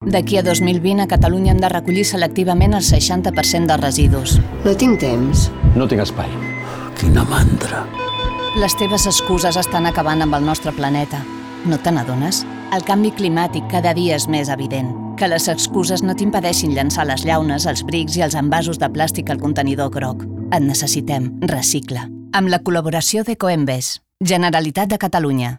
D'aquí a 2020, a Catalunya hem de recollir selectivament el 60% dels residus. No tinc temps. No tinc espai. Quina mandra. Les teves excuses estan acabant amb el nostre planeta. No te n'adones? El canvi climàtic cada dia és més evident. Que les excuses no t'impedeixin llançar les llaunes, els brics i els envasos de plàstic al contenidor groc. Et necessitem. Recicla. Amb la col·laboració de Coembes, Generalitat de Catalunya,